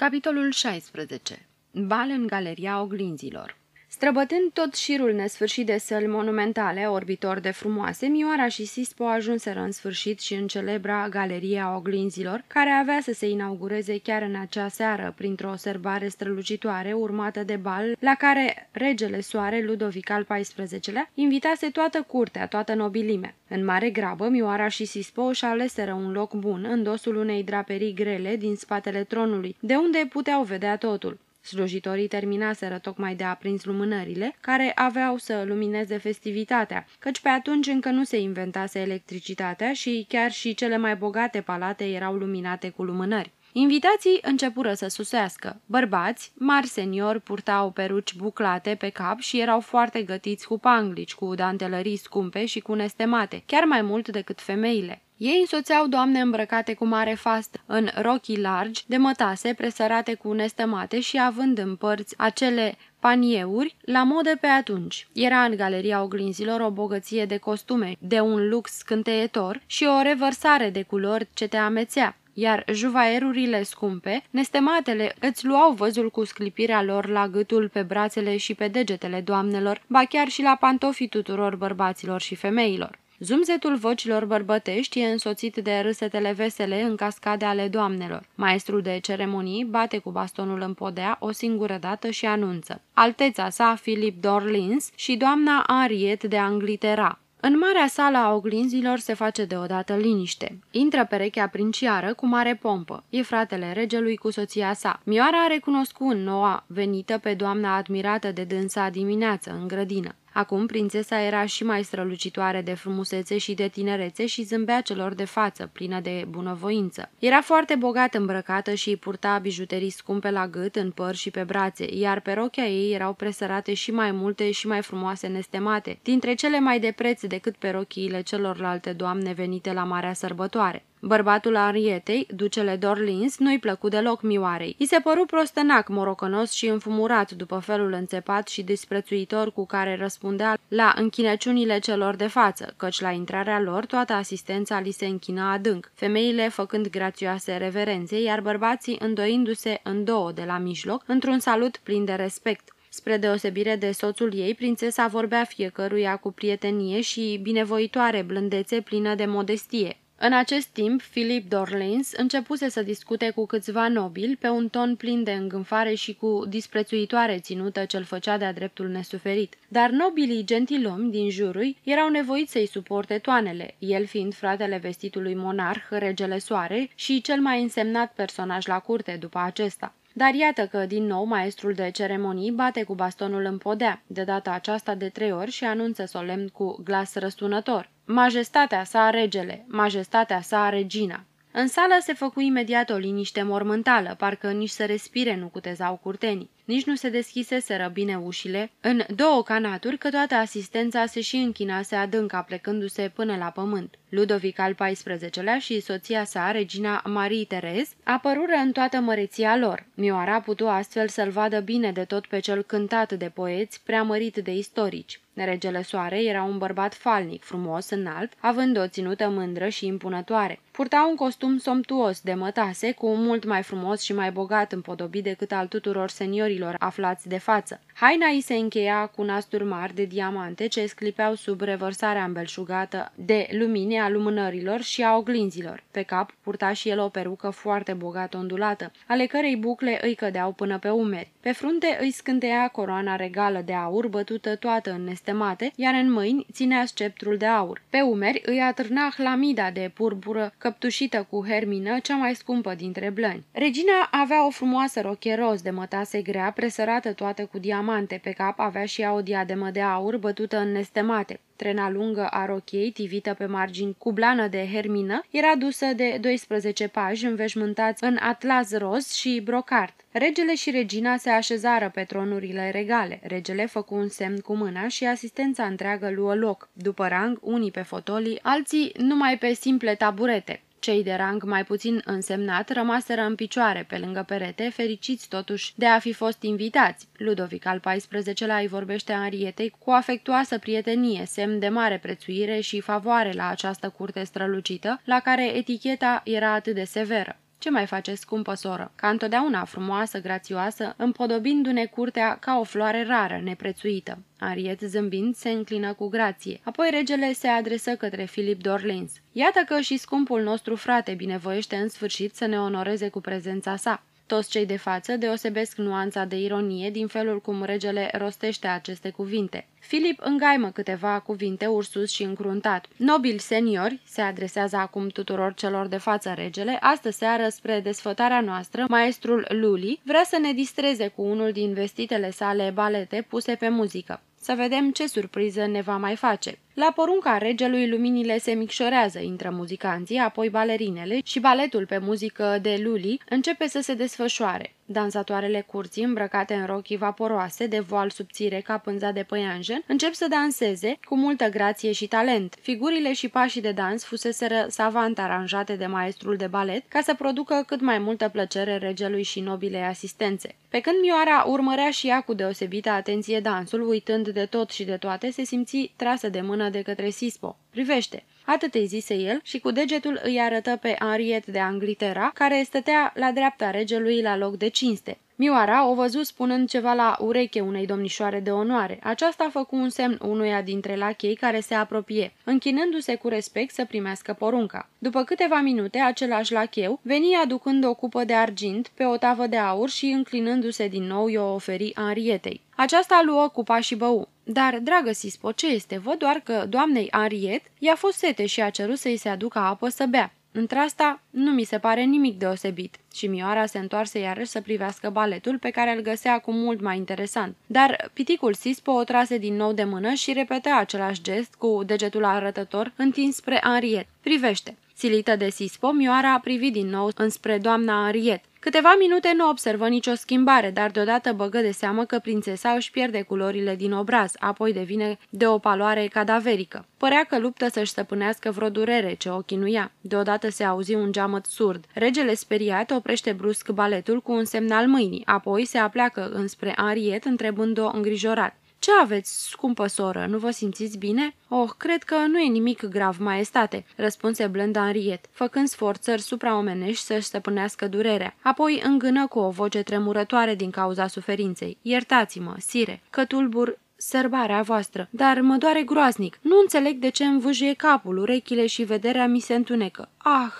Capitolul 16. Bal în Galeria Oglinzilor Străbătând tot șirul nesfârșit de săli monumentale, orbitor de frumoase, Mioara și Sispo ajunseră în sfârșit și în celebra Galeria Oglinzilor, care avea să se inaugureze chiar în acea seară, printr-o serbare strălucitoare urmată de bal, la care regele soare Ludovic al XIV-lea invitase toată curtea, toată nobilimea. În mare grabă, Mioara și Sispo își aleseră un loc bun în dosul unei draperii grele din spatele tronului, de unde puteau vedea totul. Slujitorii terminaseră tocmai de aprins lumânările, care aveau să lumineze festivitatea, căci pe atunci încă nu se inventase electricitatea și chiar și cele mai bogate palate erau luminate cu lumânări. Invitații începură să susească. Bărbați, mari seniori, purtau peruci buclate pe cap și erau foarte gătiți cu panglici, cu dantelării scumpe și cu nestemate, chiar mai mult decât femeile. Ei însoțeau doamne îmbrăcate cu mare fast, în rochii largi, de mătase, presărate cu nestămate și având în părți acele panieuri la modă pe atunci. Era în galeria oglinzilor o bogăție de costume, de un lux scânteietor și o revărsare de culori ce te amețea iar juvaerurile scumpe, nestematele, îți luau văzul cu sclipirea lor la gâtul, pe brațele și pe degetele doamnelor, ba chiar și la pantofii tuturor bărbaților și femeilor. Zumzetul vocilor bărbătești e însoțit de râsetele vesele în cascade ale doamnelor. Maestrul de ceremonii bate cu bastonul în podea o singură dată și anunță. Alteța sa, Philip Dorlins și doamna Ariet de Anglitera. În marea sală a oglinzilor se face deodată liniște. Intră perechea princiară cu mare pompă. E fratele regelui cu soția sa. Mioara a recunoscut noua venită pe doamna admirată de dânsa dimineață în grădină. Acum prințesa era și mai strălucitoare de frumusețe și de tinerețe și zâmbea celor de față, plină de bunăvoință. Era foarte bogat îmbrăcată și purta bijuterii scumpe la gât, în păr și pe brațe, iar pe rochea ei erau presărate și mai multe și mai frumoase nestemate, dintre cele mai de preț decât pe rochiile celorlalte doamne venite la marea sărbătoare. Bărbatul Arietei, ducele Dorlins, nu-i plăcu deloc mioarei. I se păru prostănac, morocănos și înfumurat după felul înțepat și disprețuitor cu care răspundea la închinăciunile celor de față, căci la intrarea lor toată asistența li se închina adânc, femeile făcând grațioase reverențe, iar bărbații îndoindu-se în două de la mijloc, într-un salut plin de respect. Spre deosebire de soțul ei, prințesa vorbea fiecăruia cu prietenie și binevoitoare blândețe plină de modestie. În acest timp, Philip Dorlins începuse să discute cu câțiva nobili pe un ton plin de îngânfare și cu disprețuitoare ținută ce-l făcea de-a dreptul nesuferit. Dar nobilii gentilomi din jurul erau nevoiți să-i suporte toanele, el fiind fratele vestitului monarh, regele Soare, și cel mai însemnat personaj la curte după acesta. Dar iată că, din nou, maestrul de ceremonii bate cu bastonul în podea, de data aceasta de trei ori și anunță solemn cu glas răsunător. Majestatea sa regele, majestatea sa regina. În sală se făcu imediat o liniște mormântală, parcă nici să respire nu cutezau curtenii. Nici nu se deschiseseră bine ușile, în două canaturi că toată asistența se și închinase adânca, plecându-se până la pământ. Ludovic al XIV-lea și soția sa, regina Marie Terez, apărură în toată măreția lor. Mioara putu astfel să-l vadă bine de tot pe cel cântat de poeți, preamărit de istorici. Regele Soare era un bărbat falnic, frumos, înalt, având o ținută mândră și impunătoare. Purta un costum somptuos de mătase, cu mult mai frumos și mai bogat împodobit decât al tuturor seniorilor aflați de față. Haina îi se încheia cu nasturi mari de diamante ce sclipeau sub revărsarea îmbelșugată de lumine a lumânărilor și a oglinzilor. Pe cap purta și el o perucă foarte bogat ondulată, ale cărei bucle îi cădeau până pe umeri. Pe frunte îi scânteia coroana regală de aur bătută toată în nestemate, iar în mâini ținea sceptrul de aur. Pe umeri îi atârna hlamida de purpură căptușită cu hermină, cea mai scumpă dintre blăni. Regina avea o frumoasă roche roz de mătase grea, presărată toată cu diamante. Pe cap avea și ea o diademă de aur bătută în nestemate. Trena lungă a rochiei, tivită pe margini cu blană de hermină, era dusă de 12 paji înveșmântați în atlas roz și brocart. Regele și regina se așezară pe tronurile regale. Regele făcu un semn cu mâna și asistența întreagă luă loc. După rang, unii pe fotolii, alții numai pe simple taburete. Cei de rang mai puțin însemnat rămaseră în picioare pe lângă perete, fericiți totuși de a fi fost invitați. Ludovic al XIV-lea îi vorbește Arietei cu afectuoasă prietenie, semn de mare prețuire și favoare la această curte strălucită, la care eticheta era atât de severă. Ce mai face, scumpă soră? Ca întotdeauna frumoasă, grațioasă, împodobindu-ne curtea ca o floare rară, neprețuită. Ariet, zâmbind, se înclină cu grație. Apoi regele se adresă către Filip Dorlins. Iată că și scumpul nostru frate binevoiește în sfârșit să ne onoreze cu prezența sa. Toți cei de față deosebesc nuanța de ironie din felul cum regele rostește aceste cuvinte. Filip îngaimă câteva cuvinte ursus și încruntat. Nobil seniori, se adresează acum tuturor celor de față regele, astă seară spre desfătarea noastră, maestrul Luli vrea să ne distreze cu unul din vestitele sale balete puse pe muzică. Să vedem ce surpriză ne va mai face. La porunca regelui, luminile se micșorează, intră muzicanții, apoi balerinele și baletul pe muzică de Luli începe să se desfășoare. Dansatoarele curții, îmbrăcate în rochii vaporoase, de voal subțire ca pânza de păianjen, încep să danseze cu multă grație și talent. Figurile și pașii de dans fuseseră savant aranjate de maestrul de balet ca să producă cât mai multă plăcere regelui și nobilei asistențe. Pe când Mioara urmărea și ea cu deosebită atenție dansul, uitând de tot și de toate, se simți trasă de mână de către Sispo. Privește! Atât îi zise el și cu degetul îi arătă pe Henriet de Anglitera, care stătea la dreapta regelui la loc de cinste. Mioara o văzut spunând ceva la ureche unei domnișoare de onoare. Aceasta a făcut un semn unuia dintre lachei care se apropie, închinându-se cu respect să primească porunca. După câteva minute, același lacheu veni aducând o cupă de argint pe o tavă de aur și înclinându-se din nou i-o oferi Henrietei. Aceasta luă cupa și bău. Dar, dragă Sispo, ce este? Văd doar că doamnei Ariet i-a fost sete și a cerut să-i se aducă apă să bea. Într-asta nu mi se pare nimic deosebit și Mioara se întoarse iarăși să privească baletul pe care îl găsea acum mult mai interesant. Dar piticul Sispo o trase din nou de mână și repetă același gest cu degetul arătător întins spre Ariet. Privește! Silită de Sispo, Mioara a privit din nou înspre doamna Ariet. Câteva minute nu observă nicio schimbare, dar deodată băgă de seamă că prințesa își pierde culorile din obraz, apoi devine de o paloare cadaverică. Părea că luptă să-și stăpânească vreo durere ce o chinuia. Deodată se auzi un geamăt surd. Regele speriat oprește brusc baletul cu un semnal mâinii, apoi se apleacă înspre Ariet întrebând-o îngrijorat. Ce aveți, scumpă soră? Nu vă simțiți bine?" Oh, cred că nu e nimic grav, maestate," răspunse blând Henriet, făcând sforțări supraomenești să-și stăpânească durerea. Apoi îngână cu o voce tremurătoare din cauza suferinței. Iertați-mă, sire, că tulbur sărbarea voastră, dar mă doare groaznic. Nu înțeleg de ce îmi vâjuie capul, urechile și vederea mi se întunecă. Ah!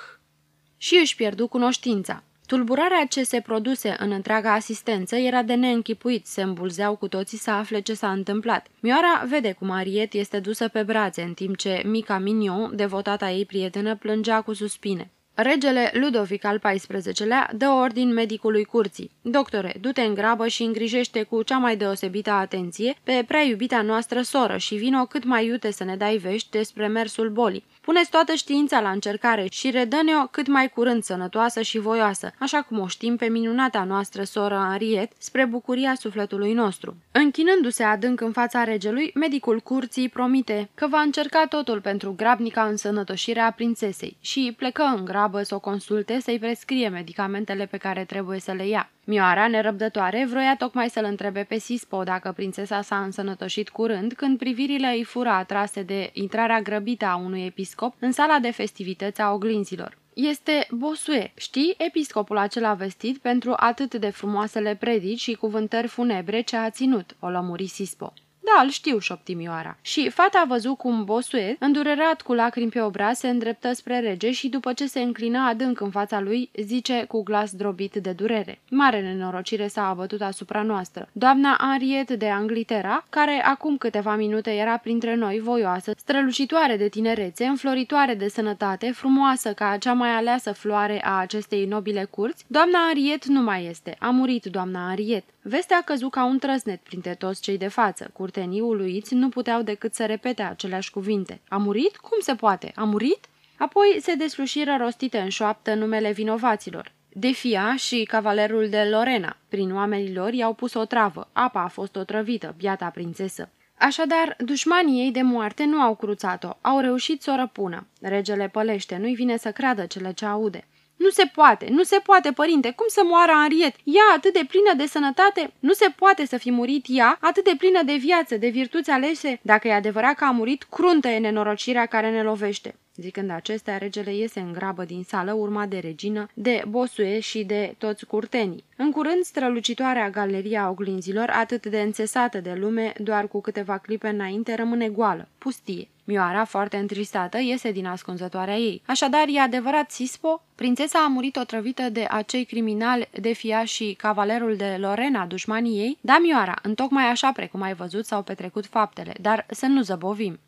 Și își pierdu cunoștința. Tulburarea ce se produse în întreaga asistență era de neînchipuit, se îmbulzeau cu toții să afle ce s-a întâmplat. Mioara vede cum Ariet este dusă pe brațe, în timp ce mica Mignon, devotata ei prietenă, plângea cu suspine. Regele Ludovic al XIV-lea dă ordin medicului curții. Doctore, du-te în grabă și îngrijește cu cea mai deosebită atenție pe prea iubita noastră soră și vino cât mai iute să ne dai vești despre mersul bolii. Puneți toată știința la încercare și redă-ne-o cât mai curând sănătoasă și voioasă, așa cum o știm pe minunata noastră soră Ariet, spre bucuria sufletului nostru. Închinându-se adânc în fața regelui, medicul curții promite că va încerca totul pentru grabnica însănătoșire a prințesei și plecă în grabă să o consulte să-i prescrie medicamentele pe care trebuie să le ia. Mioara, nerăbdătoare, vroia tocmai să-l întrebe pe Sispo dacă prințesa s-a însănătoșit curând, când privirile îi fura atrase de intrarea grăbită a unui episcop în sala de festivități a oglinzilor. Este Bosue, știi, episcopul acela vestit pentru atât de frumoasele predici și cuvântări funebre ce a ținut, o lămuri Sispo. Da, îl știu, șoptimioara. Și fata a văzut cum Bosuet, îndurerat cu lacrimi pe obraz, se îndreptă spre rege și după ce se înclina adânc în fața lui, zice cu glas drobit de durere. Mare nenorocire s-a abătut asupra noastră. Doamna Ariet de Anglitera, care acum câteva minute era printre noi voioasă, strălucitoare de tinerețe, înfloritoare de sănătate, frumoasă ca cea mai aleasă floare a acestei nobile curți, doamna Ariet nu mai este. A murit doamna Ariet. Vestea a căzut ca un trăsnet printre toți cei de față. Curtenii uluiți nu puteau decât să repete aceleași cuvinte. A murit? Cum se poate? A murit? Apoi se deslușiră rostite în șoaptă numele vinovaților. Defia și cavalerul de Lorena. Prin oamenii lor i-au pus o travă. Apa a fost otrăvită, biata prințesă. Așadar, dușmanii ei de moarte nu au cruțat-o, au reușit să o răpună. Regele pălește, nu-i vine să creadă cele ce aude. Nu se poate, nu se poate, părinte, cum să moară Ariet? Ea atât de plină de sănătate? Nu se poate să fi murit ea, atât de plină de viață, de virtuți alese? Dacă e adevărat că a murit, cruntă e nenorocirea care ne lovește. Zicând acestea, regele iese în grabă din sală, urmat de regină, de Bosue și de toți curtenii. În curând, strălucitoarea galeria oglinzilor, atât de înțesată de lume, doar cu câteva clipe înainte, rămâne goală, pustie. Mioara, foarte întristată, iese din ascunzătoarea ei. Așadar, e adevărat, Sispo? Prințesa a murit otrăvită de acei criminali de fia și cavalerul de Lorena, dușmanii ei? Da, Mioara, întocmai așa precum ai văzut s-au petrecut faptele, dar să nu zăbovim.